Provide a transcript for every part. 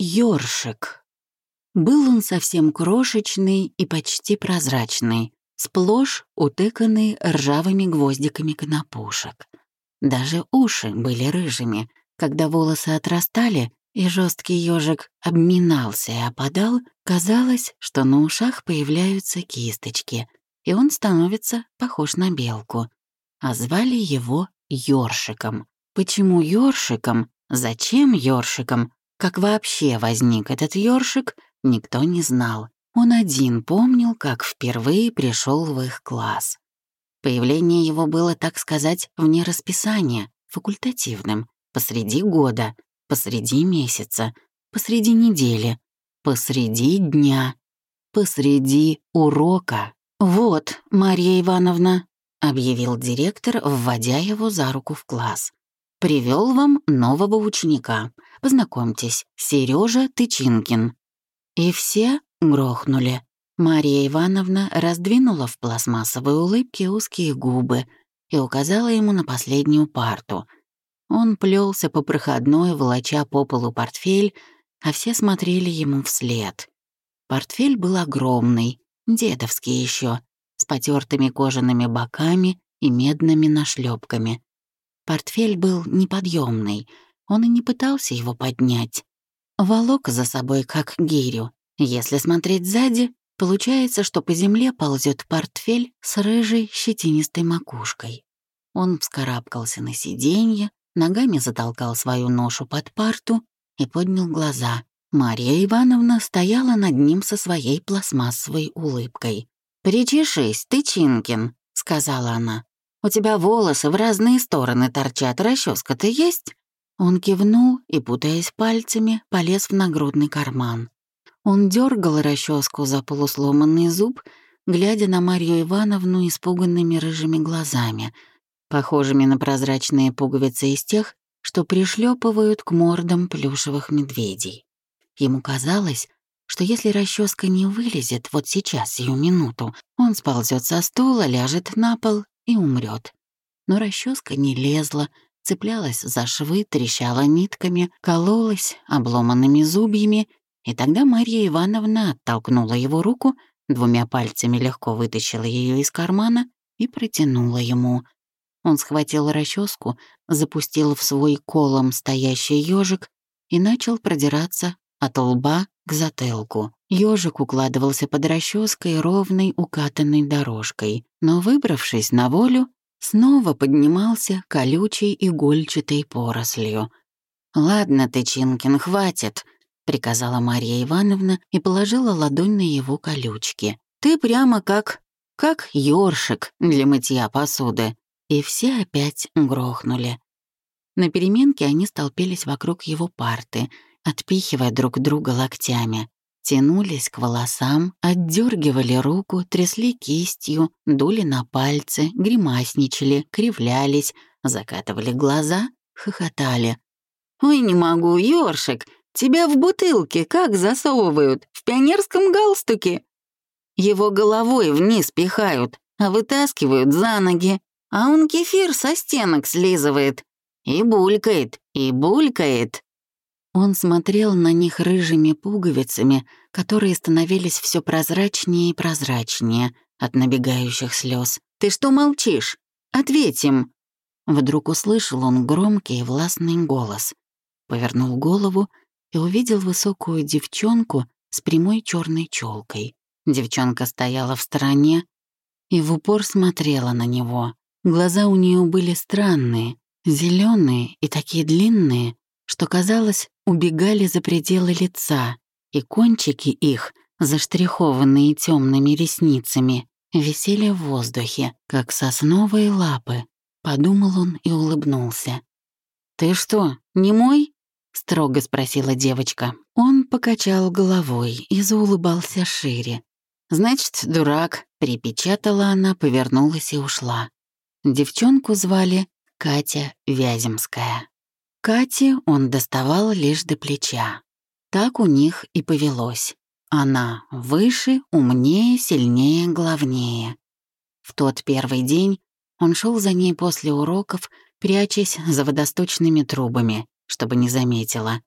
Ёршик. Был он совсем крошечный и почти прозрачный, сплошь утыканный ржавыми гвоздиками конопушек. Даже уши были рыжими. Когда волосы отрастали, и жесткий ежик обминался и опадал, казалось, что на ушах появляются кисточки, и он становится похож на белку. А звали его Ёршиком. Почему Ёршиком? Зачем Ёршиком? Как вообще возник этот Ёршик, никто не знал. Он один помнил, как впервые пришел в их класс. Появление его было, так сказать, вне расписания, факультативным, посреди года, посреди месяца, посреди недели, посреди дня, посреди урока. «Вот, Марья Ивановна», — объявил директор, вводя его за руку в класс. Привел вам нового ученика. Познакомьтесь, Сережа Тычинкин». И все грохнули. Мария Ивановна раздвинула в пластмассовой улыбке узкие губы и указала ему на последнюю парту. Он плелся по проходной, волоча по полу портфель, а все смотрели ему вслед. Портфель был огромный, дедовский еще, с потертыми кожаными боками и медными нашлепками. Портфель был неподъемный, он и не пытался его поднять. Волок за собой как гирю. Если смотреть сзади, получается, что по земле ползет портфель с рыжей щетинистой макушкой. Он вскарабкался на сиденье, ногами затолкал свою ношу под парту и поднял глаза. Мария Ивановна стояла над ним со своей пластмассовой улыбкой. «Причешись, ты Чинкин», — сказала она. У тебя волосы в разные стороны торчат, расческа-то есть?» Он кивнул и, путаясь пальцами, полез в нагрудный карман. Он дергал расческу за полусломанный зуб, глядя на Марью Ивановну испуганными рыжими глазами, похожими на прозрачные пуговицы из тех, что пришлепывают к мордам плюшевых медведей. Ему казалось, что если расческа не вылезет вот сейчас, сию минуту, он сползет со стула, ляжет на пол и умрет. Но расческа не лезла, цеплялась за швы, трещала нитками, кололась обломанными зубьями, и тогда Марья Ивановна оттолкнула его руку, двумя пальцами легко вытащила ее из кармана и протянула ему. Он схватил расческу, запустил в свой колом стоящий ежик и начал продираться от лба к затылку. Ёжик укладывался под расческой ровной укатанной дорожкой, но, выбравшись на волю, снова поднимался колючей игольчатой порослью. «Ладно ты, Чинкин, хватит», — приказала Марья Ивановна и положила ладонь на его колючки. «Ты прямо как... как ёршик для мытья посуды». И все опять грохнули. На переменке они столпились вокруг его парты, отпихивая друг друга локтями тянулись к волосам, отдергивали руку, трясли кистью, дули на пальцы, гримасничали, кривлялись, закатывали глаза, хохотали. «Ой, не могу, ёршик, тебя в бутылке как засовывают? В пионерском галстуке?» Его головой вниз пихают, а вытаскивают за ноги, а он кефир со стенок слизывает. И булькает, и булькает. Он смотрел на них рыжими пуговицами, которые становились все прозрачнее и прозрачнее от набегающих слез. «Ты что молчишь? Ответь им!» Вдруг услышал он громкий и властный голос. Повернул голову и увидел высокую девчонку с прямой черной челкой. Девчонка стояла в стороне и в упор смотрела на него. Глаза у нее были странные, зеленые и такие длинные, что, казалось, убегали за пределы лица, и кончики их, заштрихованные темными ресницами, висели в воздухе, как сосновые лапы. Подумал он и улыбнулся. «Ты что, не мой?» — строго спросила девочка. Он покачал головой и заулыбался шире. «Значит, дурак», — припечатала она, повернулась и ушла. Девчонку звали Катя Вяземская. Кате он доставал лишь до плеча. Так у них и повелось. Она выше, умнее, сильнее, главнее. В тот первый день он шел за ней после уроков, прячась за водосточными трубами, чтобы не заметила.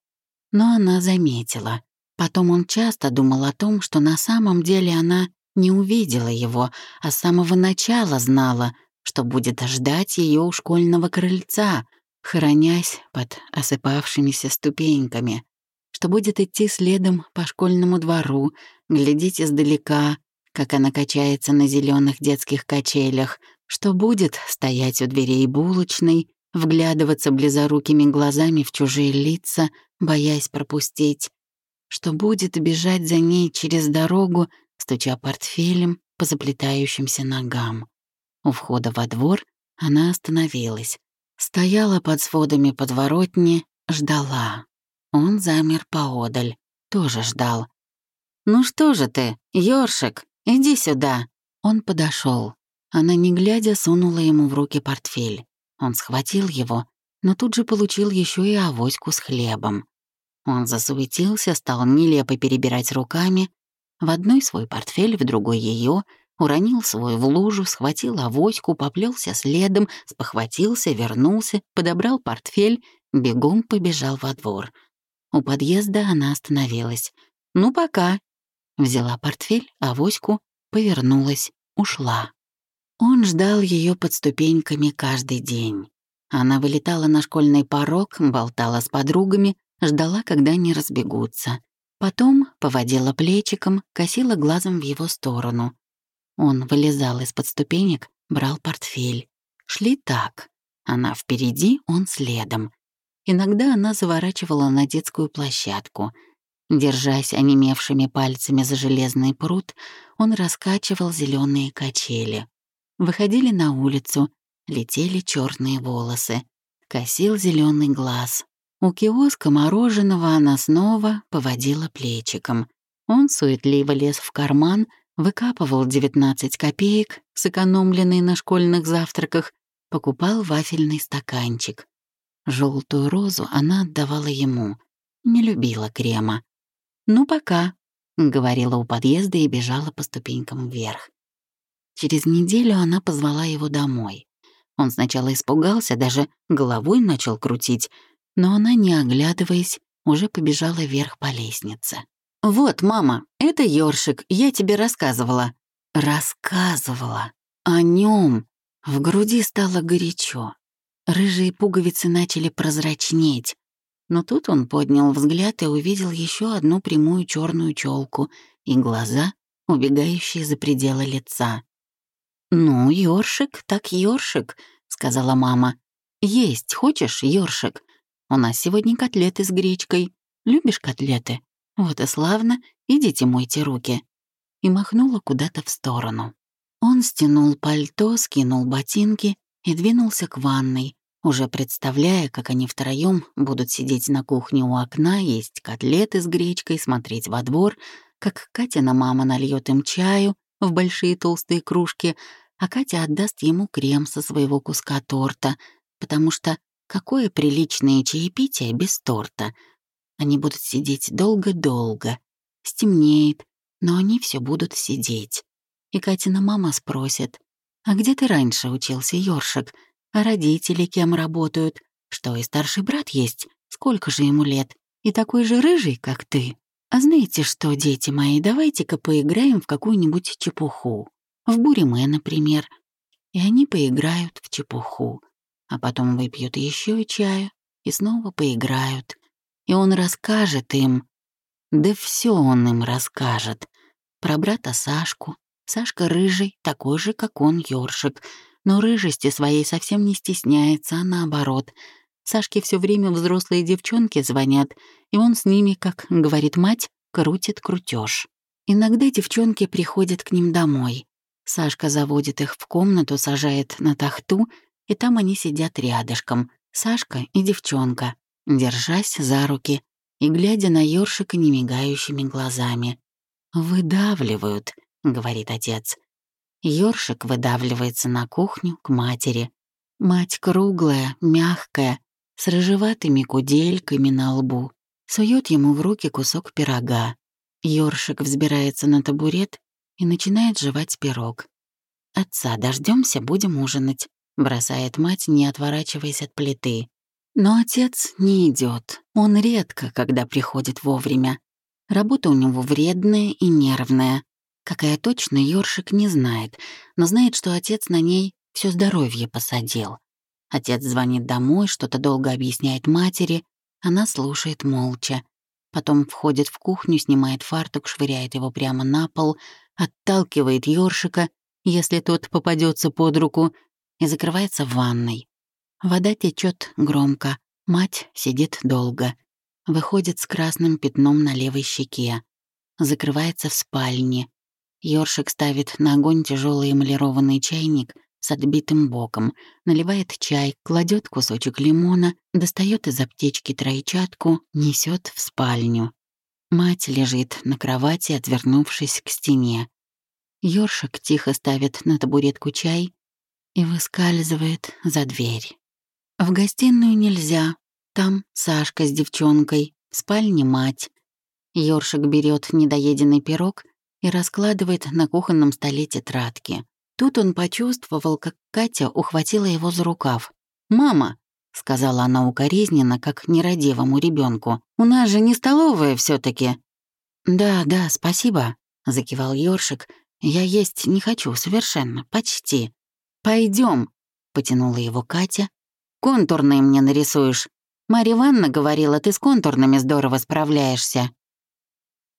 Но она заметила. Потом он часто думал о том, что на самом деле она не увидела его, а с самого начала знала, что будет ждать ее у школьного крыльца, хоронясь под осыпавшимися ступеньками, что будет идти следом по школьному двору, глядеть издалека, как она качается на зеленых детских качелях, что будет стоять у дверей булочной, вглядываться близорукими глазами в чужие лица, боясь пропустить, что будет бежать за ней через дорогу, стуча портфелем по заплетающимся ногам. У входа во двор она остановилась, стояла под сводами подворотни, ждала. Он замер поодаль, тоже ждал. «Ну что же ты, ёршик, иди сюда!» Он подошел. Она, не глядя, сунула ему в руки портфель. Он схватил его, но тут же получил еще и авоську с хлебом. Он засуетился, стал нелепо перебирать руками. В одной свой портфель, в другой ее, уронил свой в лужу, схватил авоську, поплелся следом, спохватился, вернулся, подобрал портфель, бегом побежал во двор. У подъезда она остановилась. «Ну, пока». Взяла портфель, авоську, повернулась, ушла. Он ждал ее под ступеньками каждый день. Она вылетала на школьный порог, болтала с подругами, ждала, когда они разбегутся. Потом поводила плечиком, косила глазом в его сторону. Он вылезал из-под ступенек, брал портфель. Шли так. Она впереди, он следом. Иногда она заворачивала на детскую площадку. Держась онемевшими пальцами за железный пруд, он раскачивал зеленые качели. Выходили на улицу, летели черные волосы, косил зеленый глаз. У киоска мороженого она снова поводила плечиком. Он суетливо лез в карман, выкапывал 19 копеек, сэкономленные на школьных завтраках, покупал вафельный стаканчик. Желтую розу она отдавала ему. Не любила крема. «Ну, пока», — говорила у подъезда и бежала по ступенькам вверх. Через неделю она позвала его домой. Он сначала испугался, даже головой начал крутить, но она, не оглядываясь, уже побежала вверх по лестнице. «Вот, мама, это ёршик, я тебе рассказывала». Рассказывала. О нем. В груди стало горячо. Рыжие пуговицы начали прозрачнеть. Но тут он поднял взгляд и увидел еще одну прямую черную челку и глаза, убегающие за пределы лица. «Ну, ёршик, так ёршик», — сказала мама. «Есть хочешь, ёршик? У нас сегодня котлеты с гречкой. Любишь котлеты? Вот и славно, идите мойте руки». И махнула куда-то в сторону. Он стянул пальто, скинул ботинки и двинулся к ванной, уже представляя, как они втроем будут сидеть на кухне у окна, есть котлеты с гречкой, смотреть во двор, как Катина мама нальет им чаю в большие толстые кружки, а Катя отдаст ему крем со своего куска торта, потому что какое приличное чаепитие без торта. Они будут сидеть долго-долго. Стемнеет, но они все будут сидеть. И Катина мама спросит, «А где ты раньше учился, Ёршик? А родители кем работают? Что, и старший брат есть? Сколько же ему лет? И такой же рыжий, как ты? А знаете что, дети мои, давайте-ка поиграем в какую-нибудь чепуху в буриме, например, и они поиграют в чепуху, а потом выпьют еще чаю и снова поиграют. И он расскажет им, да все он им расскажет, про брата Сашку. Сашка рыжий, такой же, как он, ёршик, но рыжести своей совсем не стесняется, а наоборот. Сашке все время взрослые девчонки звонят, и он с ними, как говорит мать, крутит крутеж. Иногда девчонки приходят к ним домой. Сашка заводит их в комнату, сажает на тахту, и там они сидят рядышком, Сашка и девчонка, держась за руки и глядя на ёршика немигающими глазами. «Выдавливают», — говорит отец. Ёршик выдавливается на кухню к матери. Мать круглая, мягкая, с рыжеватыми кудельками на лбу. Сует ему в руки кусок пирога. Ёршик взбирается на табурет и начинает жевать пирог. «Отца дождемся, будем ужинать», — бросает мать, не отворачиваясь от плиты. Но отец не идет. Он редко, когда приходит вовремя. Работа у него вредная и нервная. Какая точно, Ёршик не знает, но знает, что отец на ней все здоровье посадил. Отец звонит домой, что-то долго объясняет матери, она слушает молча. Потом входит в кухню, снимает фартук, швыряет его прямо на пол, отталкивает ёршика, если тот попадется под руку, и закрывается в ванной. Вода течет громко, мать сидит долго. Выходит с красным пятном на левой щеке. Закрывается в спальне. Ёршик ставит на огонь тяжелый эмалированный чайник с отбитым боком, наливает чай, кладет кусочек лимона, достает из аптечки тройчатку, несет в спальню. Мать лежит на кровати, отвернувшись к стене. Ёршик тихо ставит на табуретку чай и выскальзывает за дверь. В гостиную нельзя. Там Сашка с девчонкой, в спальне мать. Ёршик берет недоеденный пирог и раскладывает на кухонном столе тетрадки. Тут он почувствовал, как Катя ухватила его за рукав. «Мама», — сказала она укоризненно, как нерадивому ребенку, «у нас же не столовая все таки «Да, да, спасибо», — закивал Ёршик. «Я есть не хочу, совершенно, почти». Пойдем, потянула его Катя. «Контурные мне нарисуешь. Марья Ивановна говорила, ты с контурными здорово справляешься».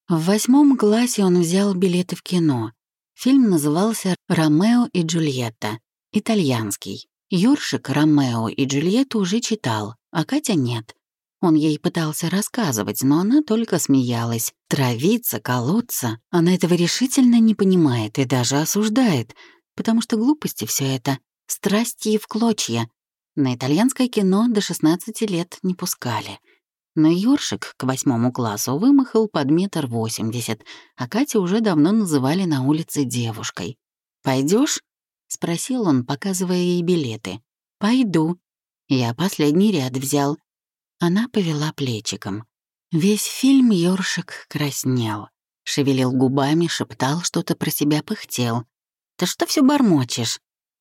В восьмом классе он взял билеты в кино. Фильм назывался «Ромео и Джульетта», итальянский. Ёршик «Ромео и Джульетту» уже читал, а Катя нет. Он ей пытался рассказывать, но она только смеялась. Травиться, колоться. Она этого решительно не понимает и даже осуждает, потому что глупости все это, страсти в клочья. На итальянское кино до 16 лет не пускали — но Ёршик к восьмому классу вымахал под метр восемьдесят, а Катю уже давно называли на улице девушкой. Пойдешь? спросил он, показывая ей билеты. «Пойду. Я последний ряд взял». Она повела плечиком. Весь фильм Ёршик краснел. Шевелил губами, шептал что-то про себя, пыхтел. «Ты что все бормочешь?»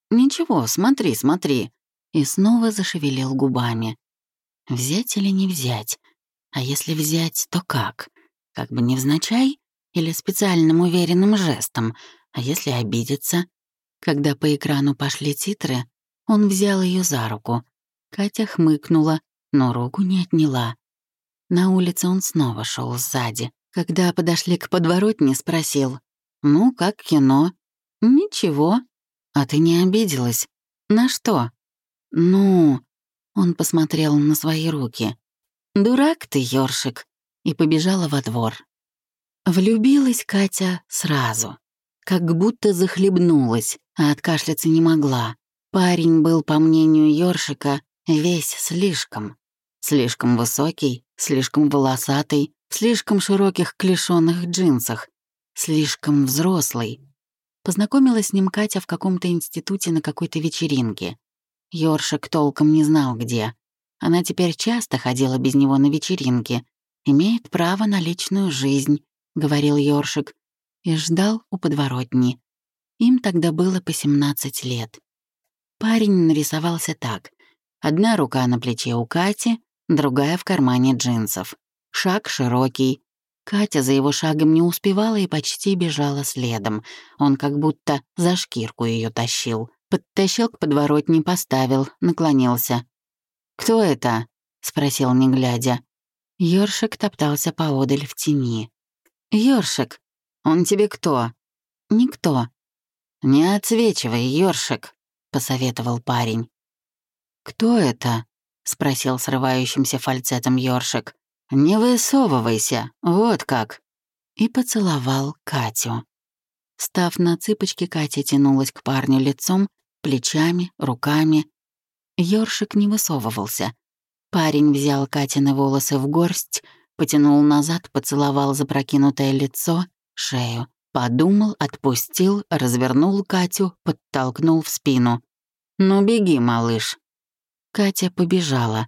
«Ничего, смотри, смотри». И снова зашевелил губами. Взять или не взять? А если взять, то как? Как бы невзначай или специальным уверенным жестом? А если обидеться? Когда по экрану пошли титры, он взял ее за руку. Катя хмыкнула, но руку не отняла. На улице он снова шел сзади. Когда подошли к подворотне, спросил. «Ну, как кино?» «Ничего». «А ты не обиделась?» «На что?» «Ну...» Он посмотрел на свои руки. «Дурак ты, ёршик!» и побежала во двор. Влюбилась Катя сразу, как будто захлебнулась, а откашляться не могла. Парень был, по мнению ёршика, весь слишком. Слишком высокий, слишком волосатый, в слишком широких клешёных джинсах, слишком взрослый. Познакомилась с ним Катя в каком-то институте на какой-то вечеринке. Ёршик толком не знал, где. Она теперь часто ходила без него на вечеринки. «Имеет право на личную жизнь», — говорил Ёршик, и ждал у подворотни. Им тогда было по 17 лет. Парень нарисовался так. Одна рука на плече у Кати, другая в кармане джинсов. Шаг широкий. Катя за его шагом не успевала и почти бежала следом. Он как будто за шкирку ее тащил. Подтащил к подворотне, поставил, наклонился. «Кто это?» — спросил, не глядя. Ёршик топтался поодаль в тени. «Ёршик, он тебе кто?» «Никто». «Не отсвечивай, Ёршик», — посоветовал парень. «Кто это?» — спросил срывающимся фальцетом Ёршик. «Не высовывайся, вот как». И поцеловал Катю. Став на цыпочки, Катя тянулась к парню лицом, плечами, руками. Ёршик не высовывался. Парень взял Катины волосы в горсть, потянул назад, поцеловал запрокинутое лицо, шею. Подумал, отпустил, развернул Катю, подтолкнул в спину. «Ну беги, малыш». Катя побежала.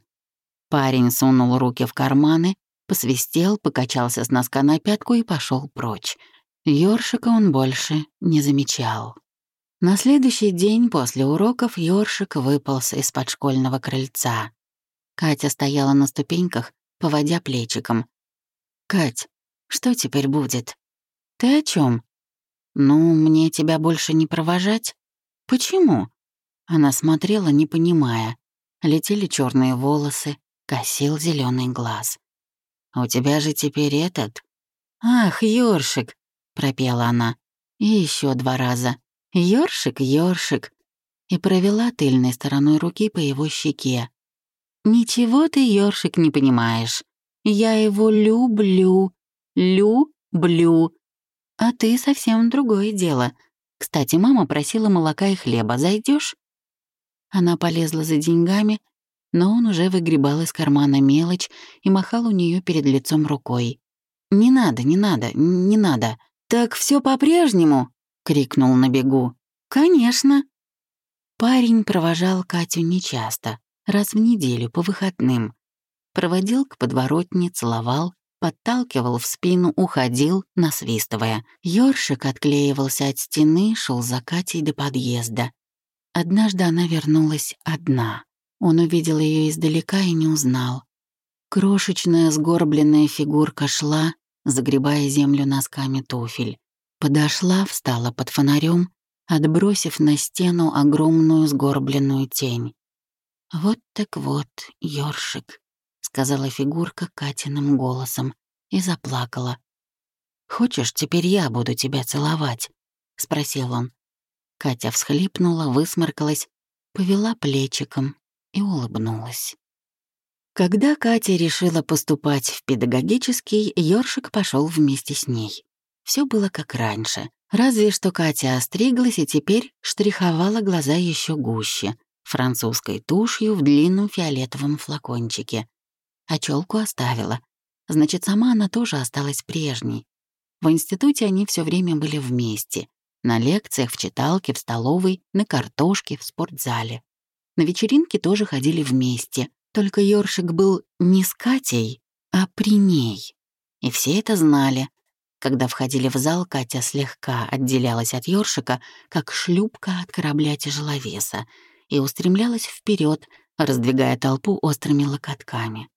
Парень сунул руки в карманы, посвистел, покачался с носка на пятку и пошел прочь. Ёршика он больше не замечал. На следующий день после уроков Ёршик выполз из-под школьного крыльца. Катя стояла на ступеньках, поводя плечиком. «Кать, что теперь будет? Ты о чем? Ну, мне тебя больше не провожать? Почему?» Она смотрела, не понимая. Летели черные волосы, косил зеленый глаз. «У тебя же теперь этот...» «Ах, ёршик!» — пропела она. И еще два раза. «Ёршик, ёршик!» И провела тыльной стороной руки по его щеке. «Ничего ты, ёршик, не понимаешь. Я его люблю, люблю. А ты совсем другое дело. Кстати, мама просила молока и хлеба. Зайдешь? Она полезла за деньгами, но он уже выгребал из кармана мелочь и махал у нее перед лицом рукой. «Не надо, не надо, не надо. Так все по-прежнему?» — крикнул на бегу. «Конечно». Парень провожал Катю нечасто, раз в неделю по выходным. Проводил к подворотне, целовал, подталкивал в спину, уходил, насвистывая. Ёршик отклеивался от стены, шел за Катей до подъезда. Однажды она вернулась одна. Он увидел ее издалека и не узнал. Крошечная сгорбленная фигурка шла, загребая землю носками туфель. Подошла, встала под фонарем, отбросив на стену огромную сгорбленную тень. «Вот так вот, ёршик», — сказала фигурка Катиным голосом и заплакала. «Хочешь, теперь я буду тебя целовать?» — спросил он. Катя всхлипнула, высморкалась, повела плечиком и улыбнулась. Когда Катя решила поступать в педагогический, Ёршик пошел вместе с ней. Все было как раньше, разве что Катя остриглась и теперь штриховала глаза еще гуще, французской тушью в длинном фиолетовом флакончике. А челку оставила. Значит, сама она тоже осталась прежней. В институте они все время были вместе. На лекциях, в читалке, в столовой, на картошке, в спортзале. На вечеринки тоже ходили вместе, только Ёршик был не с Катей, а при ней. И все это знали. Когда входили в зал, Катя слегка отделялась от Ёршика, как шлюпка от корабля тяжеловеса, и устремлялась вперед, раздвигая толпу острыми локотками.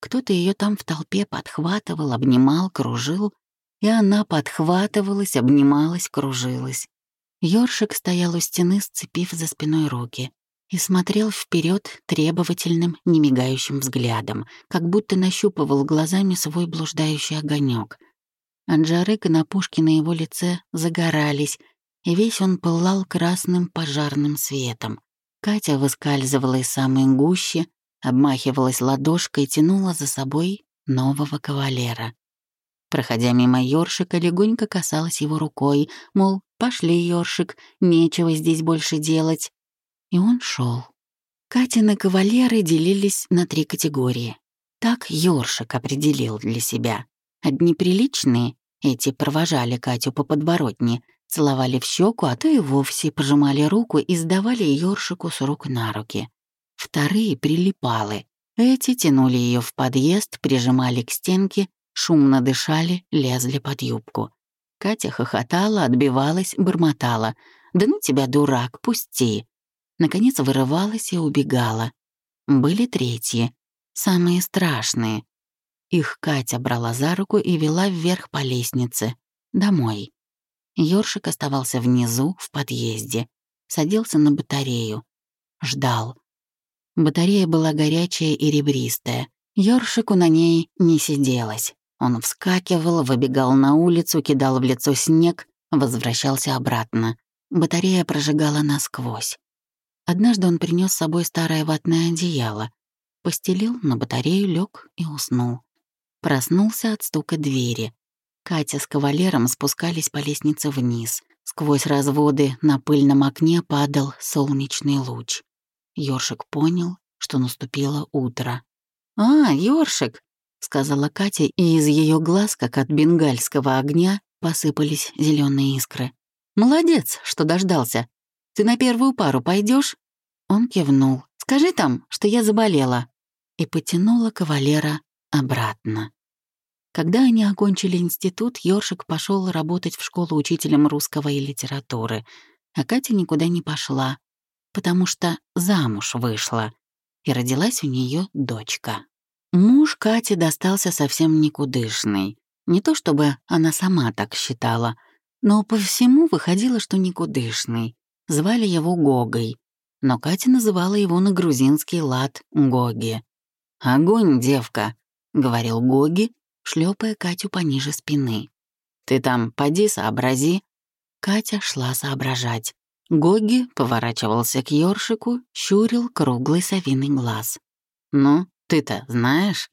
Кто-то ее там в толпе подхватывал, обнимал, кружил, и она подхватывалась, обнималась, кружилась. Ёршик стоял у стены, сцепив за спиной руки, и смотрел вперед требовательным, немигающим взглядом, как будто нащупывал глазами свой блуждающий огонек. От жары конопушки на его лице загорались, и весь он пылал красным пожарным светом. Катя выскальзывала из самой гущи, обмахивалась ладошкой и тянула за собой нового кавалера. Проходя мимо ёршика, легонько касалась его рукой, мол, пошли, ёршик, нечего здесь больше делать. И он шел. Катины кавалеры делились на три категории. Так ёршик определил для себя. Одни приличные, эти провожали Катю по подворотне, целовали в щеку, а то и вовсе пожимали руку и сдавали ёршику с рук на руки. Вторые прилипалы. Эти тянули ее в подъезд, прижимали к стенке шумно дышали, лезли под юбку. Катя хохотала, отбивалась, бормотала. «Да ну тебя, дурак, пусти!» Наконец вырывалась и убегала. Были третьи, самые страшные. Их Катя брала за руку и вела вверх по лестнице, домой. Ёршик оставался внизу, в подъезде, садился на батарею. Ждал. Батарея была горячая и ребристая. Ёршику на ней не сиделось. Он вскакивал, выбегал на улицу, кидал в лицо снег, возвращался обратно. Батарея прожигала насквозь. Однажды он принес с собой старое ватное одеяло, постелил на батарею, лег и уснул. Проснулся от стука двери. Катя с кавалером спускались по лестнице вниз. Сквозь разводы на пыльном окне падал солнечный луч. Ёршик понял, что наступило утро. «А, Ёршик!» — сказала Катя, и из ее глаз, как от бенгальского огня, посыпались зеленые искры. «Молодец, что дождался. Ты на первую пару пойдешь? Он кивнул. «Скажи там, что я заболела». И потянула кавалера обратно. Когда они окончили институт, Ёршик пошел работать в школу учителем русского и литературы, а Катя никуда не пошла, потому что замуж вышла. и родилась у нее дочка. Муж Кати достался совсем никудышный. Не то чтобы она сама так считала, но по всему выходило, что никудышный. Звали его Гогой, но Катя называла его на грузинский лад Гоги. «Огонь, девка», — говорил Гоги, шлепая Катю пониже спины. «Ты там поди сообрази». Катя шла соображать. Гоги поворачивался к ёршику, щурил круглый совиный глаз. «Ну, ты-то знаешь?»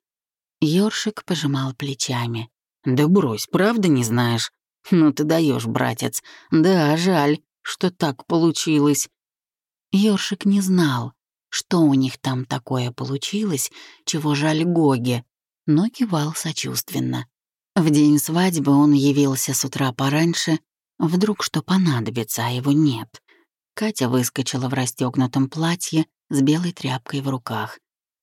Ёршик пожимал плечами. «Да брось, правда не знаешь? Ну ты даешь, братец. Да, жаль, что так получилось». Ёршик не знал, что у них там такое получилось, чего жаль Гоге, но кивал сочувственно. В день свадьбы он явился с утра пораньше, вдруг что понадобится, а его нет. Катя выскочила в расстегнутом платье с белой тряпкой в руках.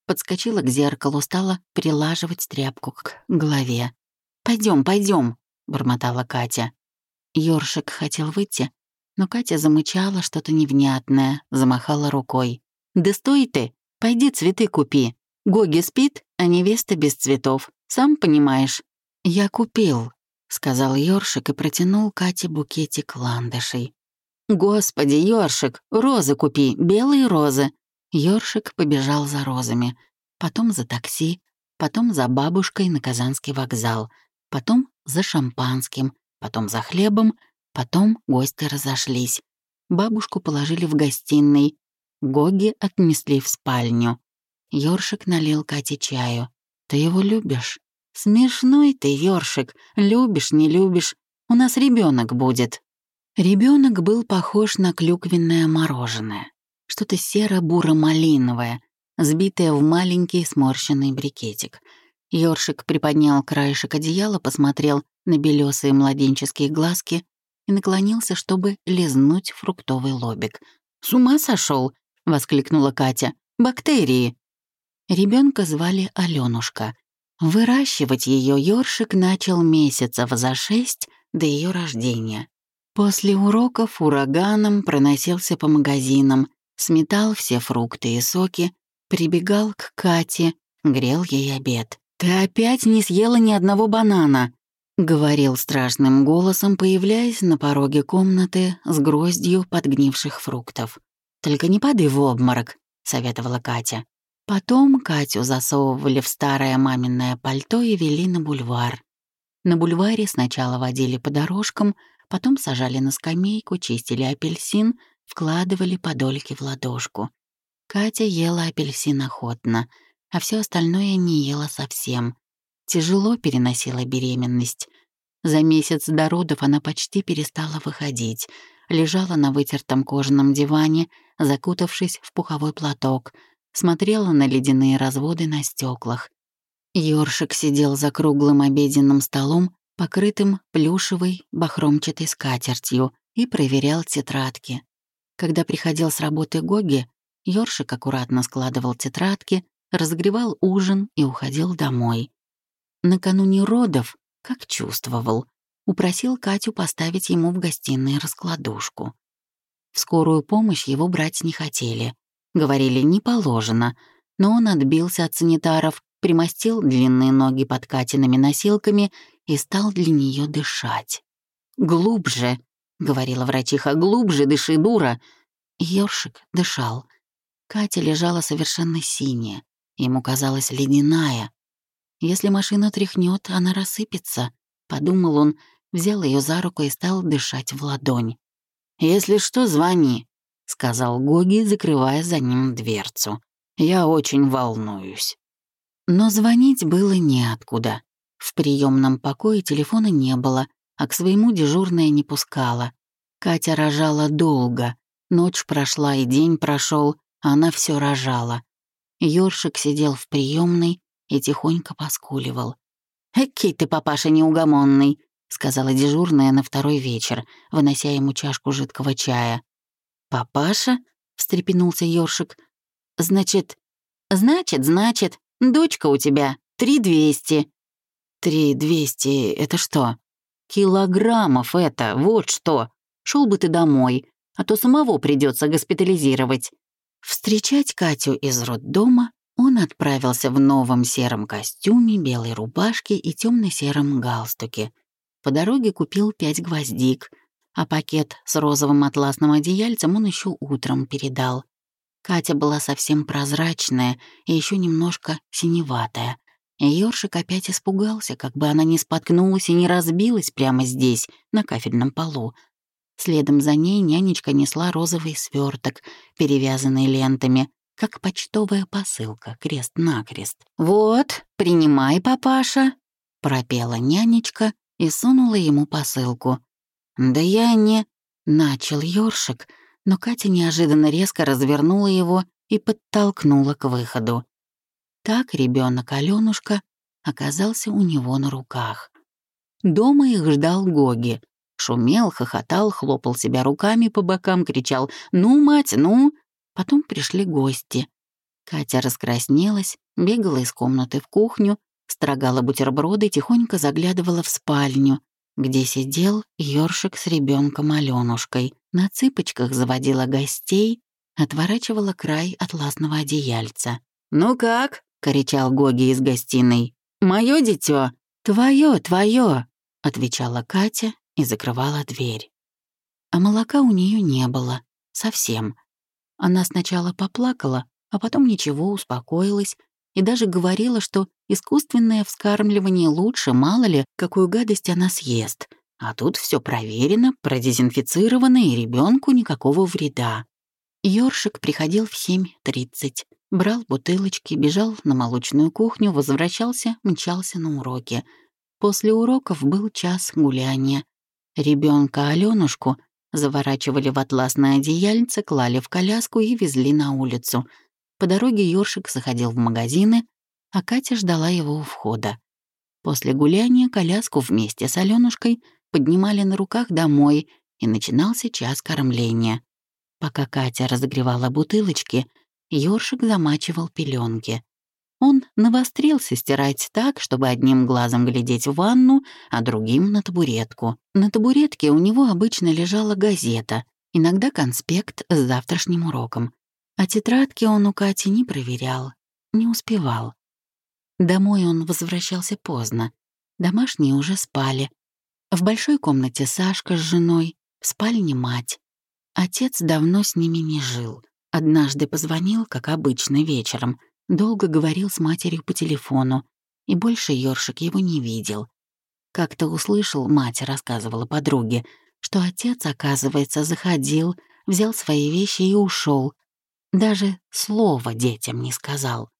Подскочила к зеркалу, стала прилаживать тряпку к голове. Пойдем, пойдем, бормотала Катя. Ёршик хотел выйти, но Катя замычала что-то невнятное, замахала рукой. «Да стой ты! Пойди цветы купи. Гоги спит, а невеста без цветов. Сам понимаешь». «Я купил», — сказал Ёршик и протянул Кате букетик ландышей. «Господи, Ёршик, розы купи, белые розы!» Ёршик побежал за розами, потом за такси, потом за бабушкой на Казанский вокзал, потом за шампанским, потом за хлебом, потом гости разошлись. Бабушку положили в гостиной, Гоги отнесли в спальню. Ёршик налил Кате чаю. «Ты его любишь?» «Смешной ты, Ёршик, любишь, не любишь. У нас ребенок будет». Ребенок был похож на клюквенное мороженое, что-то серо-буро-малиновое, сбитое в маленький сморщенный брикетик. Ёршик приподнял краешек одеяла, посмотрел на белесые младенческие глазки и наклонился, чтобы лизнуть фруктовый лобик. «С ума сошел! воскликнула Катя. «Бактерии!» Ребенка звали Алёнушка. Выращивать ее Ёршик начал месяцев за шесть до ее рождения. После уроков ураганом проносился по магазинам, сметал все фрукты и соки, прибегал к Кате, грел ей обед. «Ты опять не съела ни одного банана!» — говорил страшным голосом, появляясь на пороге комнаты с гроздью подгнивших фруктов. «Только не падай в обморок», — советовала Катя. Потом Катю засовывали в старое маминое пальто и вели на бульвар. На бульваре сначала водили по дорожкам, потом сажали на скамейку, чистили апельсин, вкладывали подольки в ладошку. Катя ела апельсин охотно, а все остальное не ела совсем. Тяжело переносила беременность. За месяц до родов она почти перестала выходить, лежала на вытертом кожаном диване, закутавшись в пуховой платок, смотрела на ледяные разводы на стеклах. Ёршик сидел за круглым обеденным столом, покрытым плюшевой бахромчатой скатертью, и проверял тетрадки. Когда приходил с работы Гоги, Ёршик аккуратно складывал тетрадки, разогревал ужин и уходил домой. Накануне родов, как чувствовал, упросил Катю поставить ему в гостиной раскладушку. В скорую помощь его брать не хотели. Говорили, не положено, но он отбился от санитаров, примостил длинные ноги под Катиными носилками и стал для нее дышать. «Глубже», — говорила врачиха, — «глубже дыши, дура». Ёршик дышал. Катя лежала совершенно синяя, ему казалось ледяная. Если машина тряхнет, она рассыпется, подумал он, взял ее за руку и стал дышать в ладонь. «Если что, звони», — сказал Гоги, закрывая за ним дверцу. «Я очень волнуюсь». Но звонить было неоткуда. В приемном покое телефона не было, а к своему дежурная не пускала. Катя рожала долго. Ночь прошла и день прошел, а она все рожала. Ёршик сидел в приемной и тихонько поскуливал. «Экий ты, папаша, неугомонный!» — сказала дежурная на второй вечер, вынося ему чашку жидкого чая. «Папаша?» — встрепенулся ёршик. «Значит, значит, значит, дочка у тебя три двести». «Три двести — это что?» «Килограммов это, вот что. Шел бы ты домой, а то самого придется госпитализировать». Встречать Катю из роддома он отправился в новом сером костюме, белой рубашке и темно-сером галстуке. По дороге купил пять гвоздик, а пакет с розовым атласным одеяльцем он еще утром передал. Катя была совсем прозрачная и еще немножко синеватая. И Ёршик опять испугался, как бы она не споткнулась и не разбилась прямо здесь, на кафельном полу. Следом за ней нянечка несла розовый сверток, перевязанный лентами, как почтовая посылка, крест-накрест. «Вот, принимай, папаша», — пропела нянечка и сунула ему посылку. «Да я не...» — начал ёршик, но Катя неожиданно резко развернула его и подтолкнула к выходу. Так ребенок Алёнушка оказался у него на руках. Дома их ждал Гоги. Шумел, хохотал, хлопал себя руками по бокам, кричал «Ну, мать, ну!» Потом пришли гости. Катя раскраснелась, бегала из комнаты в кухню, строгала бутерброды тихонько заглядывала в спальню, где сидел ёршик с ребенком Алёнушкой. На цыпочках заводила гостей, отворачивала край атласного одеяльца. «Ну как?» — кричал Гоги из гостиной. «Моё дитё!» «Твоё, твоё!» — отвечала Катя и закрывала дверь. А молока у неё не было. Совсем. Она сначала поплакала, а потом ничего, успокоилась и даже говорила, что искусственное вскармливание лучше, мало ли, какую гадость она съест. А тут все проверено, продезинфицировано, и ребенку никакого вреда. Ёршик приходил в 7.30, брал бутылочки, бежал на молочную кухню, возвращался, мчался на уроки. После уроков был час гуляния. Ребенка Алёнушку заворачивали в атласное одеяльце, клали в коляску и везли на улицу. По дороге Ёршик заходил в магазины, а Катя ждала его у входа. После гуляния коляску вместе с Алёнушкой поднимали на руках домой, и начинался час кормления. Пока Катя разогревала бутылочки, Ёршик замачивал пеленки. Он навострился стирать так, чтобы одним глазом глядеть в ванну, а другим — на табуретку. На табуретке у него обычно лежала газета, иногда конспект с завтрашним уроком. А тетрадки он у Кати не проверял, не успевал. Домой он возвращался поздно. Домашние уже спали. В большой комнате Сашка с женой, в спальне мать. Отец давно с ними не жил. Однажды позвонил, как обычно, вечером — Долго говорил с матерью по телефону, и больше Ёршик его не видел. Как-то услышал, мать рассказывала подруге, что отец, оказывается, заходил, взял свои вещи и ушел. Даже слова детям не сказал.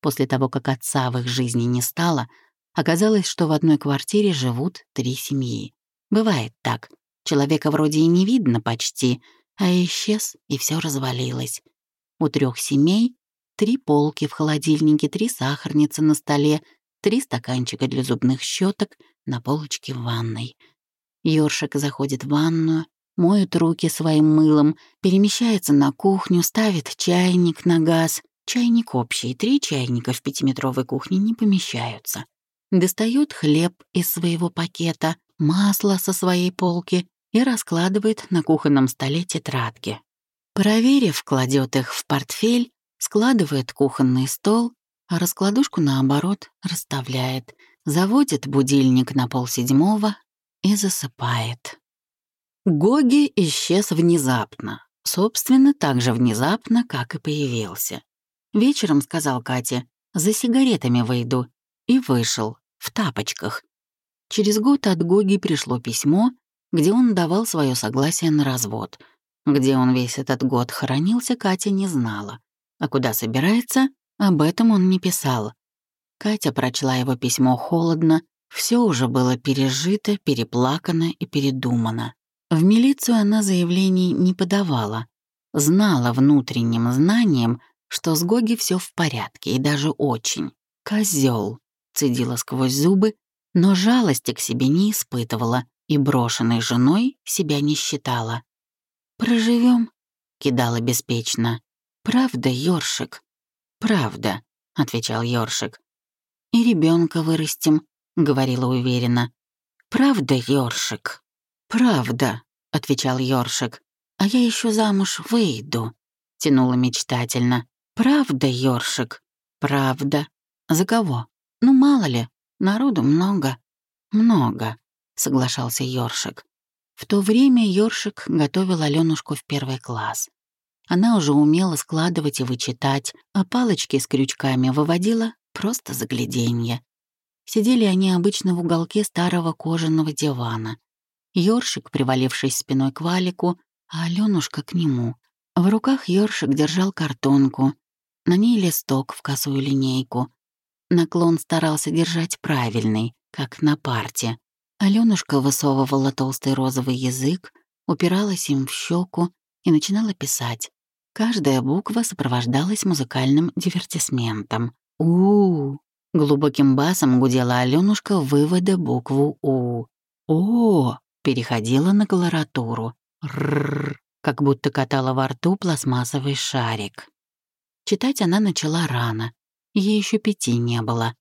После того, как отца в их жизни не стало, оказалось, что в одной квартире живут три семьи. Бывает так. Человека вроде и не видно почти, а исчез, и все развалилось. У трех семей Три полки в холодильнике, три сахарницы на столе, три стаканчика для зубных щеток на полочке в ванной. Ёршик заходит в ванную, моет руки своим мылом, перемещается на кухню, ставит чайник на газ. Чайник общий, три чайника в пятиметровой кухне не помещаются. Достает хлеб из своего пакета, масло со своей полки и раскладывает на кухонном столе тетрадки. Проверив, кладет их в портфель складывает кухонный стол, а раскладушку, наоборот, расставляет, заводит будильник на полседьмого и засыпает. Гоги исчез внезапно, собственно, так же внезапно, как и появился. Вечером сказал Кате, за сигаретами выйду, и вышел, в тапочках. Через год от Гоги пришло письмо, где он давал свое согласие на развод. Где он весь этот год хоронился, Катя не знала. А куда собирается, об этом он не писал. Катя прочла его письмо холодно, все уже было пережито, переплакано и передумано. В милицию она заявлений не подавала. Знала внутренним знанием, что с Гоги все в порядке и даже очень. Козел, цедила сквозь зубы, но жалости к себе не испытывала и брошенной женой себя не считала. Проживем, кидала беспечно. «Правда, Ёршик?» «Правда», — отвечал Ёршик. «И ребенка вырастим», — говорила уверенно. «Правда, Ёршик?» «Правда», — отвечал Ёршик. «А я еще замуж выйду». — тянула мечтательно. «Правда, ёршик? Правда. За кого? Ну, мало ли, народу много». «Много», — соглашался ёршик. В то время ёршик готовил Алёнушку в первый класс. Она уже умела складывать и вычитать, а палочки с крючками выводила просто загляденье. Сидели они обычно в уголке старого кожаного дивана. Ёршик, привалившись спиной к валику, а Алёнушка к нему. В руках Ёршик держал картонку, на ней листок в косую линейку. Наклон старался держать правильный, как на парте. Алёнушка высовывала толстый розовый язык, упиралась им в щеку и начинала писать. Каждая буква сопровождалась музыкальным дивертисментом. у, -у, Глубоким басом гудела Алёнушка вывода букву «У». «О» переходила на колоратуру. «Рррр», как будто катала во рту пластмассовый шарик. Читать она начала рано. Ей еще пяти не было.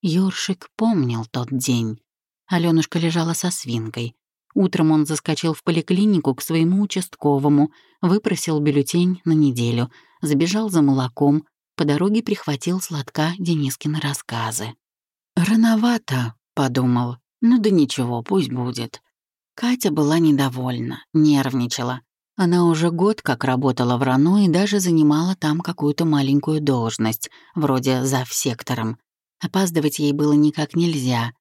Ёршик помнил тот день. Алёнушка лежала со свинкой. Утром он заскочил в поликлинику к своему участковому, выпросил бюллетень на неделю, забежал за молоком, по дороге прихватил сладка Денискины рассказы. «Рановато», — подумал. «Ну да ничего, пусть будет». Катя была недовольна, нервничала. Она уже год как работала в РАНО и даже занимала там какую-то маленькую должность, вроде завсектором. Опаздывать ей было никак нельзя.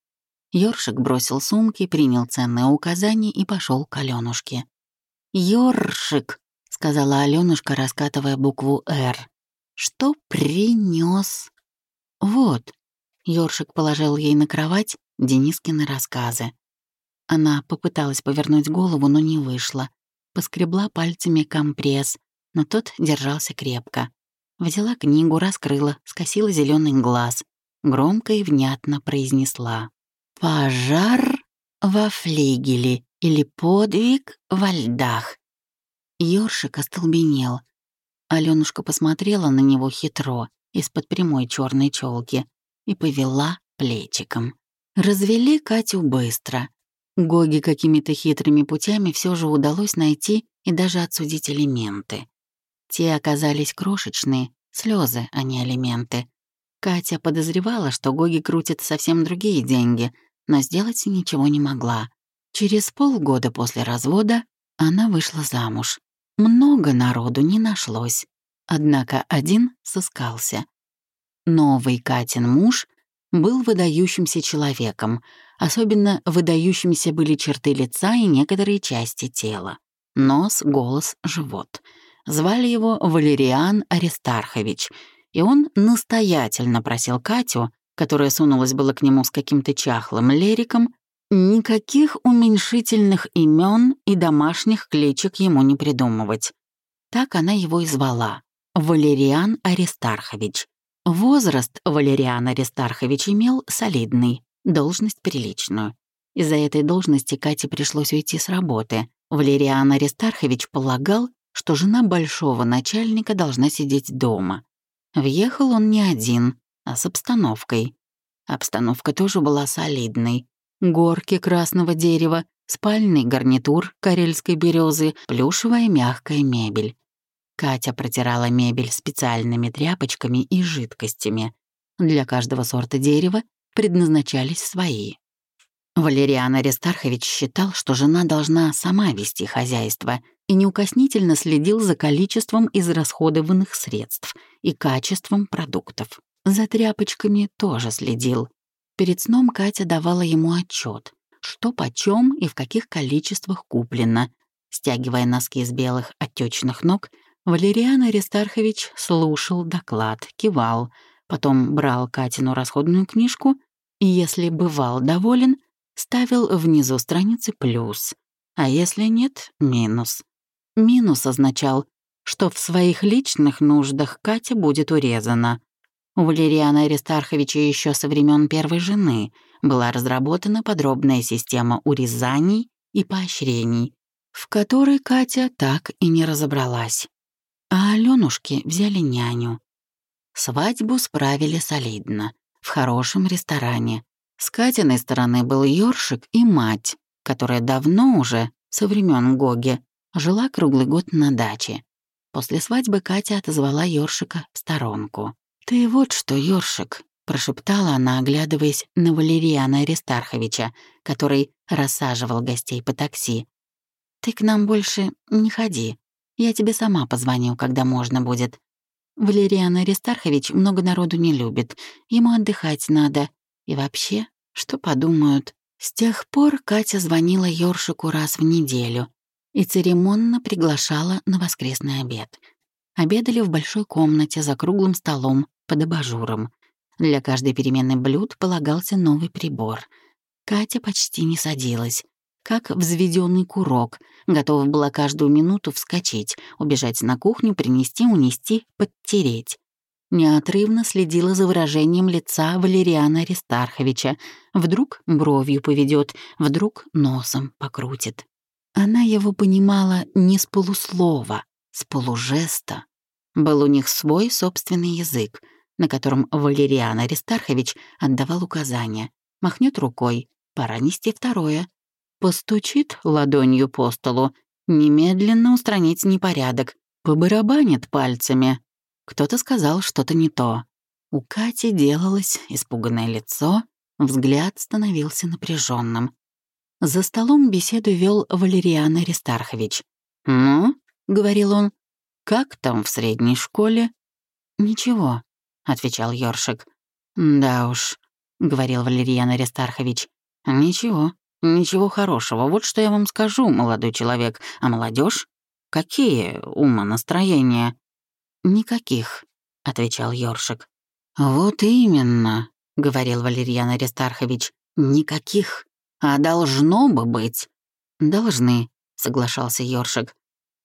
Ёршик бросил сумки, принял ценные указания и пошел к Алёнушке. «Ёршик», — сказала Алёнушка, раскатывая букву «Р». Что принес? Вот. Ёршик положил ей на кровать Денискины рассказы. Она попыталась повернуть голову, но не вышла. Поскребла пальцами компресс, но тот держался крепко. Взяла книгу, раскрыла, скосила зеленый глаз. Громко и внятно произнесла. «Пожар во флигеле или подвиг во льдах». Ёршик остолбенел. Алёнушка посмотрела на него хитро, из-под прямой черной челки, и повела плечиком. Развели Катю быстро. Гоги какими-то хитрыми путями все же удалось найти и даже отсудить элементы. Те оказались крошечные, слезы, а не элементы. Катя подозревала, что Гоги крутит совсем другие деньги, но сделать ничего не могла. Через полгода после развода она вышла замуж. Много народу не нашлось, однако один сыскался. Новый Катин муж был выдающимся человеком, особенно выдающимися были черты лица и некоторые части тела. Нос, голос, живот. Звали его Валериан Аристархович, и он настоятельно просил Катю, которая сунулась было к нему с каким-то чахлым лериком, Никаких уменьшительных имен и домашних кличек ему не придумывать. Так она его и звала — Валериан Аристархович. Возраст Валериан Аристархович имел солидный, должность приличную. Из-за этой должности Кате пришлось уйти с работы. Валериан Аристархович полагал, что жена большого начальника должна сидеть дома. Въехал он не один, а с обстановкой. Обстановка тоже была солидной горки красного дерева, спальный гарнитур карельской березы, плюшевая мягкая мебель. Катя протирала мебель специальными тряпочками и жидкостями. Для каждого сорта дерева предназначались свои. Валериан Аристархович считал, что жена должна сама вести хозяйство и неукоснительно следил за количеством израсходованных средств и качеством продуктов. За тряпочками тоже следил, Перед сном Катя давала ему отчет, что почем и в каких количествах куплено. Стягивая носки с белых отечных ног, Валериан Аристархович слушал доклад, кивал, потом брал Катину расходную книжку и, если бывал доволен, ставил внизу страницы плюс, а если нет — минус. Минус означал, что в своих личных нуждах Катя будет урезана, у Валериана Аристарховича еще со времен первой жены была разработана подробная система урезаний и поощрений, в которой Катя так и не разобралась. А Алёнушке взяли няню. Свадьбу справили солидно, в хорошем ресторане. С Катиной стороны был ёршик и мать, которая давно уже, со времен Гоги, жила круглый год на даче. После свадьбы Катя отозвала Ёршика в сторонку. «Ты вот что, Ёршик», — прошептала она, оглядываясь на Валериана Аристарховича, который рассаживал гостей по такси. «Ты к нам больше не ходи. Я тебе сама позвоню, когда можно будет. Валериан Аристархович много народу не любит. Ему отдыхать надо. И вообще, что подумают? С тех пор Катя звонила Ёршику раз в неделю и церемонно приглашала на воскресный обед. Обедали в большой комнате за круглым столом под абажуром. Для каждой перемены блюд полагался новый прибор. Катя почти не садилась как взведенный курок, готова была каждую минуту вскочить, убежать на кухню, принести, унести, подтереть. Неотрывно следила за выражением лица Валериана Аристарховича. Вдруг бровью поведет, вдруг носом покрутит. Она его понимала не с полуслова, с полужеста. Был у них свой собственный язык, на котором Валериан Аристархович отдавал указания. Махнет рукой, пора нести второе, Постучит ладонью по столу, немедленно устранить непорядок, побарабанит пальцами. Кто-то сказал что-то не то. У Кати делалось испуганное лицо, взгляд становился напряженным. За столом беседу вел Валериан Аристархович. «Ну?» — говорил он. «Как там в средней школе?» «Ничего», — отвечал Ёршик. «Да уж», — говорил Валериан Аристархович. «Ничего, Ничего хорошего. Вот что я вам скажу, молодой человек. А молодежь? Какие умонастроения? Никаких, отвечал Ёршик. Вот именно, говорил Валерьян Аристархович. Никаких. А должно бы быть. Должны, соглашался Ёршик.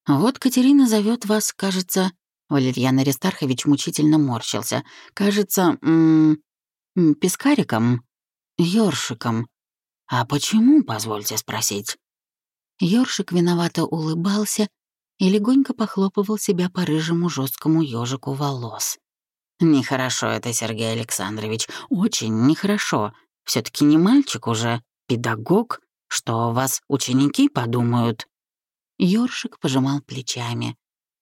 Вот Катерина зовет вас, кажется... Валерьян Аристархович мучительно морщился. Кажется, м -м, пескариком, ёршиком. «А почему, позвольте спросить?» Ёршик виновато улыбался и легонько похлопывал себя по рыжему жесткому ежику волос. «Нехорошо это, Сергей Александрович, очень нехорошо. все таки не мальчик уже, педагог. Что о вас ученики подумают?» Ёршик пожимал плечами.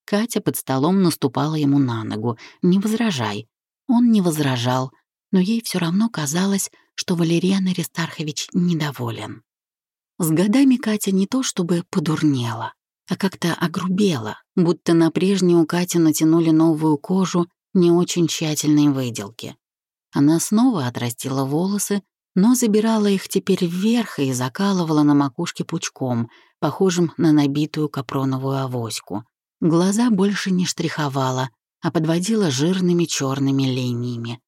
Катя под столом наступала ему на ногу. «Не возражай». Он не возражал, но ей все равно казалось, что Валериан Аристархович недоволен. С годами Катя не то чтобы подурнела, а как-то огрубела, будто на прежнюю Катю натянули новую кожу не очень тщательной выделки. Она снова отрастила волосы, но забирала их теперь вверх и закалывала на макушке пучком, похожим на набитую капроновую авоську. Глаза больше не штриховала, а подводила жирными черными линиями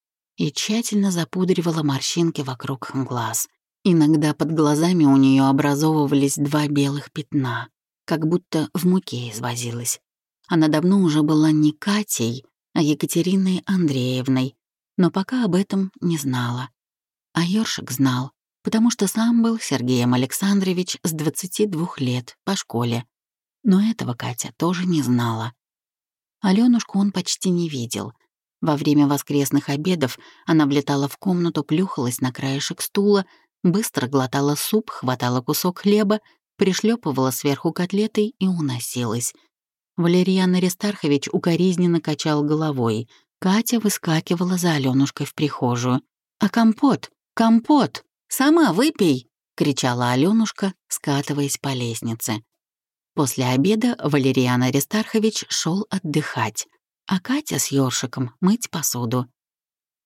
и тщательно запудривала морщинки вокруг глаз. Иногда под глазами у нее образовывались два белых пятна, как будто в муке извозилась. Она давно уже была не Катей, а Екатериной Андреевной, но пока об этом не знала. А Ёршик знал, потому что сам был Сергеем Александрович с 22 лет по школе. Но этого Катя тоже не знала. Алёнушку он почти не видел, во время воскресных обедов она влетала в комнату, плюхалась на краешек стула, быстро глотала суп, хватала кусок хлеба, пришлепывала сверху котлетой и уносилась. Валерьян Аристархович укоризненно качал головой. Катя выскакивала за Алёнушкой в прихожую. «А компот? Компот! Сама выпей!» — кричала Алёнушка, скатываясь по лестнице. После обеда Валерьян Аристархович шел отдыхать а Катя с ёршиком мыть посуду.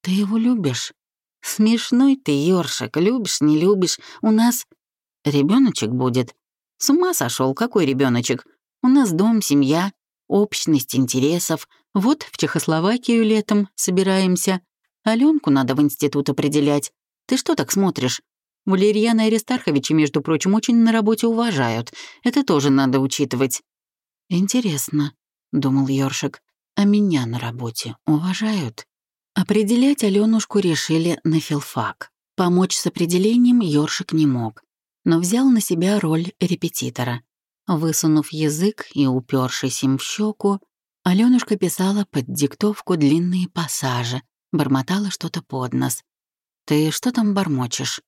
«Ты его любишь?» «Смешной ты, ёршик, любишь, не любишь. У нас ребеночек будет. С ума сошел, какой ребеночек? У нас дом, семья, общность интересов. Вот в Чехословакию летом собираемся. Аленку надо в институт определять. Ты что так смотришь? Валерьяна Аристарховича, между прочим, очень на работе уважают. Это тоже надо учитывать». «Интересно», — думал Ёршик. А меня на работе уважают? Определять Алёнушку решили на филфак. Помочь с определением Ёршик не мог, но взял на себя роль репетитора. Высунув язык и упершись им в щеку, Алёнушка писала под диктовку длинные пассажи, бормотала что-то под нос. «Ты что там бормочешь?»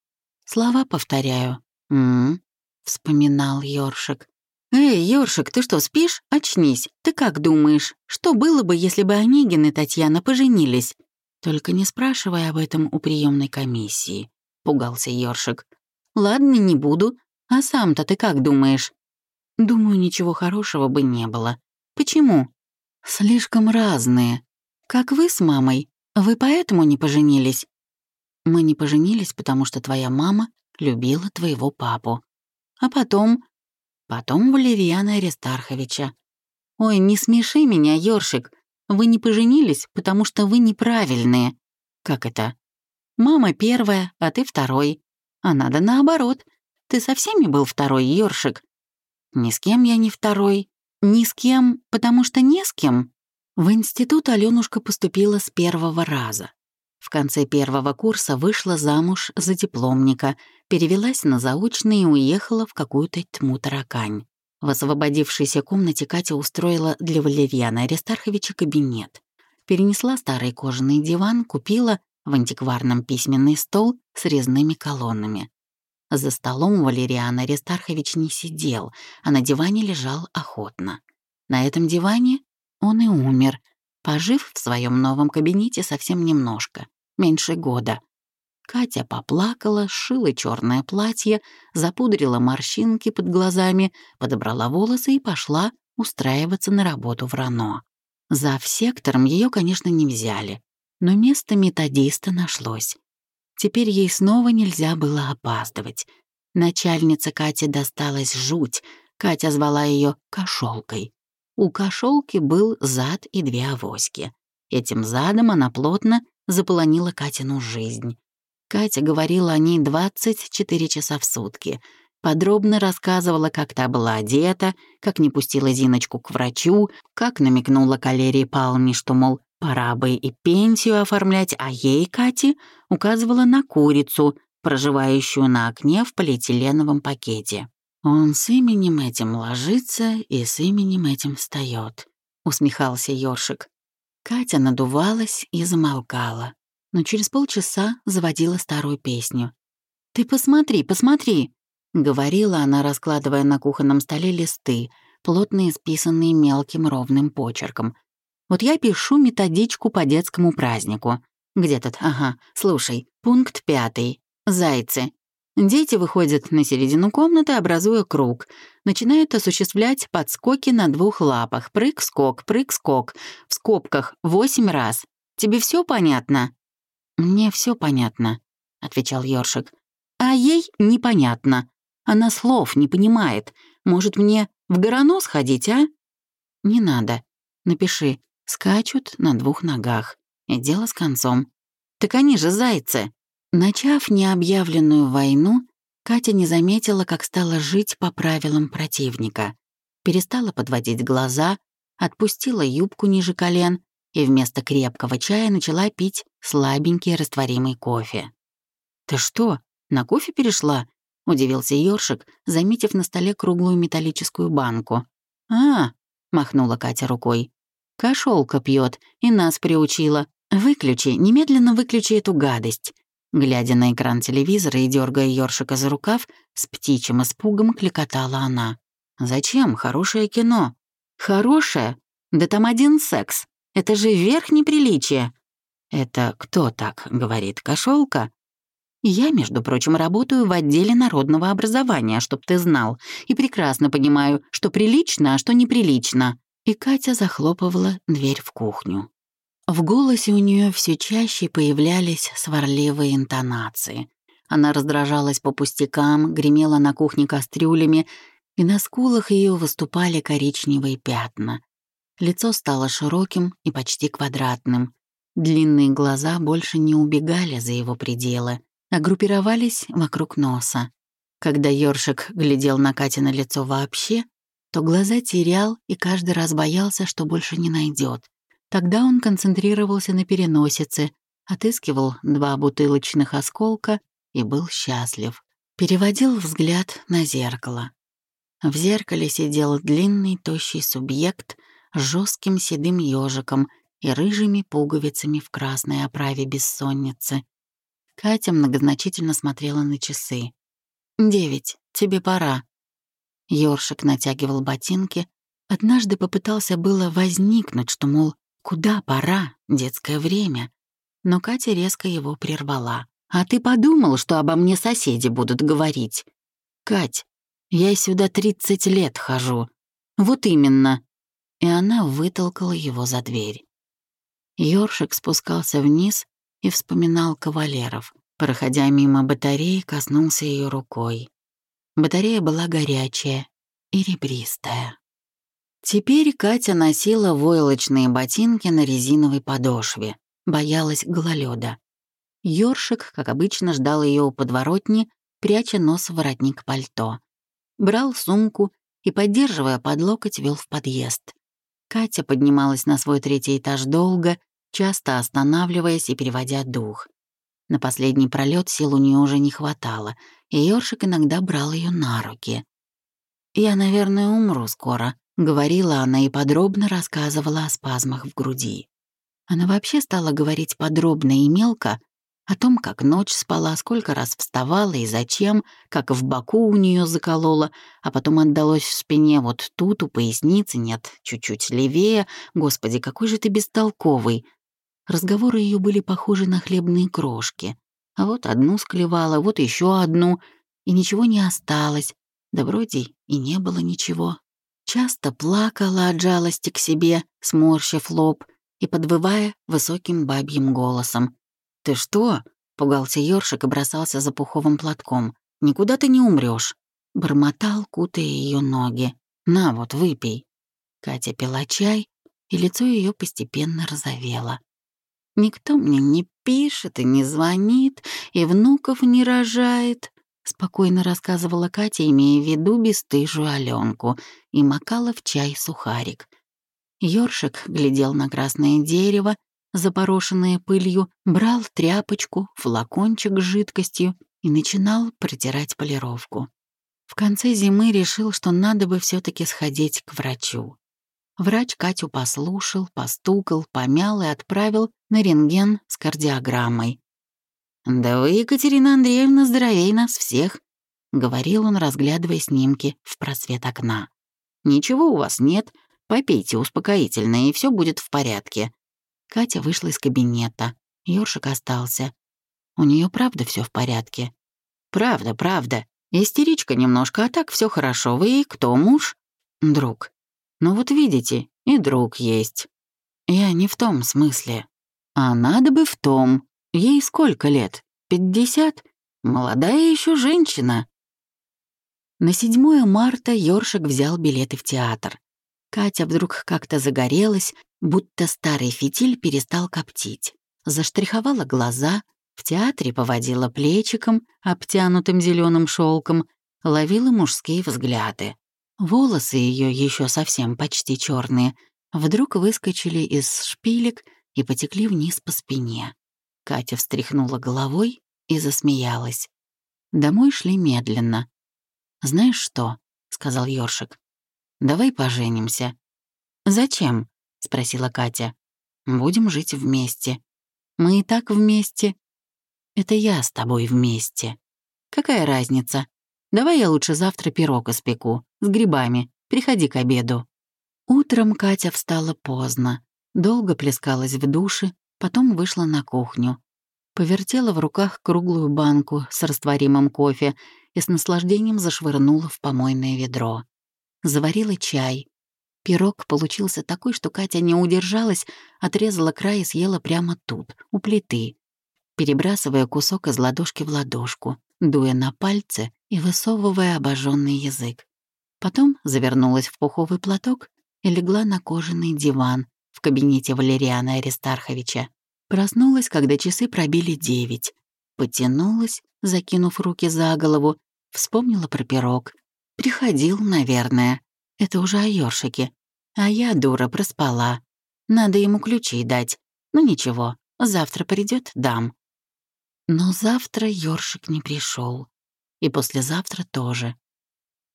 «Слова повторяю». «М-м», вспоминал Ёршик. «Эй, Ёршик, ты что, спишь? Очнись. Ты как думаешь, что было бы, если бы Онегин и Татьяна поженились?» «Только не спрашивай об этом у приемной комиссии», — пугался Ёршик. «Ладно, не буду. А сам-то ты как думаешь?» «Думаю, ничего хорошего бы не было. Почему?» «Слишком разные. Как вы с мамой. Вы поэтому не поженились?» «Мы не поженились, потому что твоя мама любила твоего папу. А потом потом Валерьяна Аристарховича. «Ой, не смеши меня, ёршик. Вы не поженились, потому что вы неправильные». «Как это?» «Мама первая, а ты второй. А надо наоборот. Ты со всеми был второй, ёршик». «Ни с кем я не второй. Ни с кем, потому что не с кем». В институт Алёнушка поступила с первого раза. В конце первого курса вышла замуж за дипломника, перевелась на заочный и уехала в какую-то тьму таракань. В освободившейся комнате Катя устроила для Валерьяна Аристарховича кабинет. Перенесла старый кожаный диван, купила в антикварном письменный стол с резными колоннами. За столом Валериан Аристархович не сидел, а на диване лежал охотно. На этом диване он и умер, пожив в своем новом кабинете совсем немножко, меньше года. Катя поплакала, сшила черное платье, запудрила морщинки под глазами, подобрала волосы и пошла устраиваться на работу в РАНО. За сектором ее, конечно, не взяли, но место методиста нашлось. Теперь ей снова нельзя было опаздывать. Начальница Кате досталась жуть. Катя звала ее кошелкой. У кошелки был зад и две авоськи. Этим задом она плотно заполонила Катину жизнь. Катя говорила о ней 24 часа в сутки. Подробно рассказывала, как та была одета, как не пустила Зиночку к врачу, как намекнула Калерии Павловне, что, мол, пора бы и пенсию оформлять, а ей, Кате, указывала на курицу, проживающую на окне в полиэтиленовом пакете. «Он с именем этим ложится и с именем этим встает», — усмехался Ёршик. Катя надувалась и замолкала, но через полчаса заводила старую песню. «Ты посмотри, посмотри!» — говорила она, раскладывая на кухонном столе листы, плотно исписанные мелким ровным почерком. «Вот я пишу методичку по детскому празднику. Где тут? Ага, слушай, пункт пятый. Зайцы. Дети выходят на середину комнаты, образуя круг. Начинают осуществлять подскоки на двух лапах. Прыг-скок, прыг-скок. В скобках восемь раз. Тебе все понятно? «Мне все понятно», — отвечал Ёршик. «А ей непонятно. Она слов не понимает. Может, мне в Горано сходить, а?» «Не надо. Напиши. Скачут на двух ногах. И дело с концом. Так они же зайцы!» Начав необъявленную войну, Катя не заметила, как стала жить по правилам противника. Перестала подводить глаза, отпустила юбку ниже колен и вместо крепкого чая начала пить слабенький растворимый кофе. «Ты что, на кофе перешла?» — удивился Ёршик, заметив на столе круглую металлическую банку. «А!» — махнула Катя рукой. «Кошелка пьет и нас приучила. Выключи, немедленно выключи эту гадость. Глядя на экран телевизора и дергая ёршика за рукав, с птичьим испугом кликотала она. «Зачем? Хорошее кино». «Хорошее? Да там один секс. Это же верх неприличия». «Это кто так говорит, кошелка? «Я, между прочим, работаю в отделе народного образования, чтоб ты знал, и прекрасно понимаю, что прилично, а что неприлично». И Катя захлопывала дверь в кухню. В голосе у нее все чаще появлялись сварливые интонации. Она раздражалась по пустякам, гремела на кухне кастрюлями, и на скулах ее выступали коричневые пятна. Лицо стало широким и почти квадратным. Длинные глаза больше не убегали за его пределы, а группировались вокруг носа. Когда ёршик глядел на Катина лицо вообще, то глаза терял и каждый раз боялся, что больше не найдет. Тогда он концентрировался на переносице, отыскивал два бутылочных осколка и был счастлив. Переводил взгляд на зеркало. В зеркале сидел длинный, тощий субъект жестким седым ежиком и рыжими пуговицами в красной оправе бессонницы. Катя многозначительно смотрела на часы. «Девять, тебе пора». Ёршик натягивал ботинки. Однажды попытался было возникнуть, что, мол, куда пора, детское время. Но Катя резко его прервала. «А ты подумал, что обо мне соседи будут говорить?» «Кать, я сюда 30 лет хожу. Вот именно». И она вытолкала его за дверь. Ёршик спускался вниз и вспоминал кавалеров. Проходя мимо батареи, коснулся ее рукой. Батарея была горячая и ребристая. Теперь Катя носила войлочные ботинки на резиновой подошве, боялась гололёда. Ёршик, как обычно, ждал ее у подворотни, пряча нос в воротник пальто. Брал сумку и, поддерживая под локоть, вел в подъезд. Катя поднималась на свой третий этаж долго, часто останавливаясь и переводя дух. На последний пролет сил у нее уже не хватало, и Ёршик иногда брал ее на руки. «Я, наверное, умру скоро», — говорила она и подробно рассказывала о спазмах в груди. Она вообще стала говорить подробно и мелко о том, как ночь спала, сколько раз вставала и зачем, как в боку у нее заколола, а потом отдалось в спине вот тут, у поясницы, нет, чуть-чуть левее. Господи, какой же ты бестолковый. Разговоры ее были похожи на хлебные крошки. А вот одну склевала, вот еще одну, и ничего не осталось. Да вроде и не было ничего. Часто плакала от жалости к себе, сморщив лоб и подвывая высоким бабьим голосом. «Ты что?» — пугался ёршик и бросался за пуховым платком. «Никуда ты не умрешь. Бормотал, кутая ее ноги. «На вот, выпей». Катя пила чай, и лицо ее постепенно розовело. Никто мне не пишет и не звонит, и внуков не рожает», — спокойно рассказывала Катя, имея в виду бесстыжую Аленку, и макала в чай сухарик. Ёршик глядел на красное дерево, запорошенное пылью, брал тряпочку, флакончик с жидкостью и начинал протирать полировку. В конце зимы решил, что надо бы все таки сходить к врачу. Врач Катю послушал, постукал, помял и отправил на рентген с кардиограммой. «Да вы, Екатерина Андреевна, здоровей нас всех», — говорил он, разглядывая снимки в просвет окна. «Ничего у вас нет, попейте успокоительное, и все будет в порядке». Катя вышла из кабинета. Ёршик остался. У нее правда все в порядке? Правда, правда. Истеричка немножко, а так все хорошо. Вы кто, муж? Друг. Ну вот видите, и друг есть. Я не в том смысле. А надо бы в том. Ей сколько лет? Пятьдесят? Молодая еще женщина. На 7 марта Ёршик взял билеты в театр. Катя вдруг как-то загорелась, будто старый фитиль перестал коптить. Заштриховала глаза, в театре поводила плечиком, обтянутым зеленым шелком, ловила мужские взгляды. Волосы ее еще совсем почти черные, вдруг выскочили из шпилек и потекли вниз по спине. Катя встряхнула головой и засмеялась. Домой шли медленно. «Знаешь что?» — сказал Ёршик. «Давай поженимся». «Зачем?» — спросила Катя. «Будем жить вместе. Мы и так вместе. Это я с тобой вместе. Какая разница? Давай я лучше завтра пирог испеку, с грибами. Приходи к обеду». Утром Катя встала поздно, долго плескалась в душе, потом вышла на кухню. Повертела в руках круглую банку с растворимым кофе и с наслаждением зашвырнула в помойное ведро. Заварила чай. Пирог получился такой, что Катя не удержалась, отрезала край и съела прямо тут, у плиты, перебрасывая кусок из ладошки в ладошку дуя на пальцы и высовывая обожженный язык. Потом завернулась в пуховый платок и легла на кожаный диван в кабинете Валериана Аристарховича. Проснулась, когда часы пробили девять. Потянулась, закинув руки за голову, вспомнила про пирог. Приходил, наверное. Это уже о ёршике. А я, дура, проспала. Надо ему ключи дать. Ну ничего, завтра придет, дам. Но завтра ёршик не пришел, И послезавтра тоже.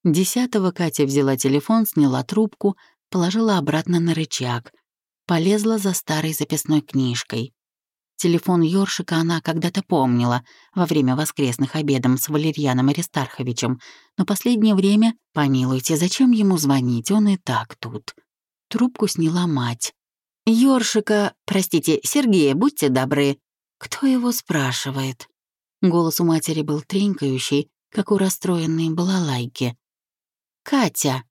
Десятого Катя взяла телефон, сняла трубку, положила обратно на рычаг, полезла за старой записной книжкой. Телефон Ёршика она когда-то помнила во время воскресных обедов с Валерьяном Аристарховичем, но последнее время, помилуйте, зачем ему звонить, он и так тут. Трубку сняла мать. «Ёршика, простите, Сергея, будьте добры». Кто его спрашивает? Голос у матери был тренькающий, как у расстроенной балалайки. «Катя».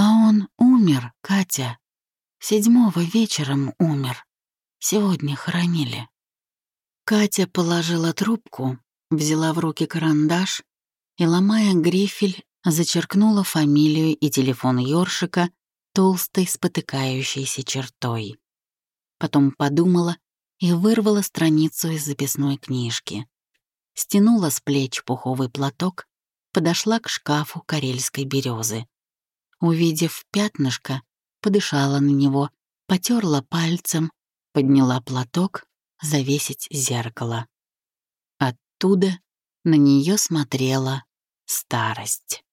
А он умер, Катя. Седьмого вечером умер. Сегодня хоронили. Катя положила трубку, взяла в руки карандаш и, ломая грифель, зачеркнула фамилию и телефон ёршика толстой спотыкающейся чертой. Потом подумала и вырвала страницу из записной книжки. Стянула с плеч пуховый платок, подошла к шкафу карельской березы. Увидев пятнышко, подышала на него, потерла пальцем, подняла платок завесить зеркало. Оттуда на нее смотрела старость.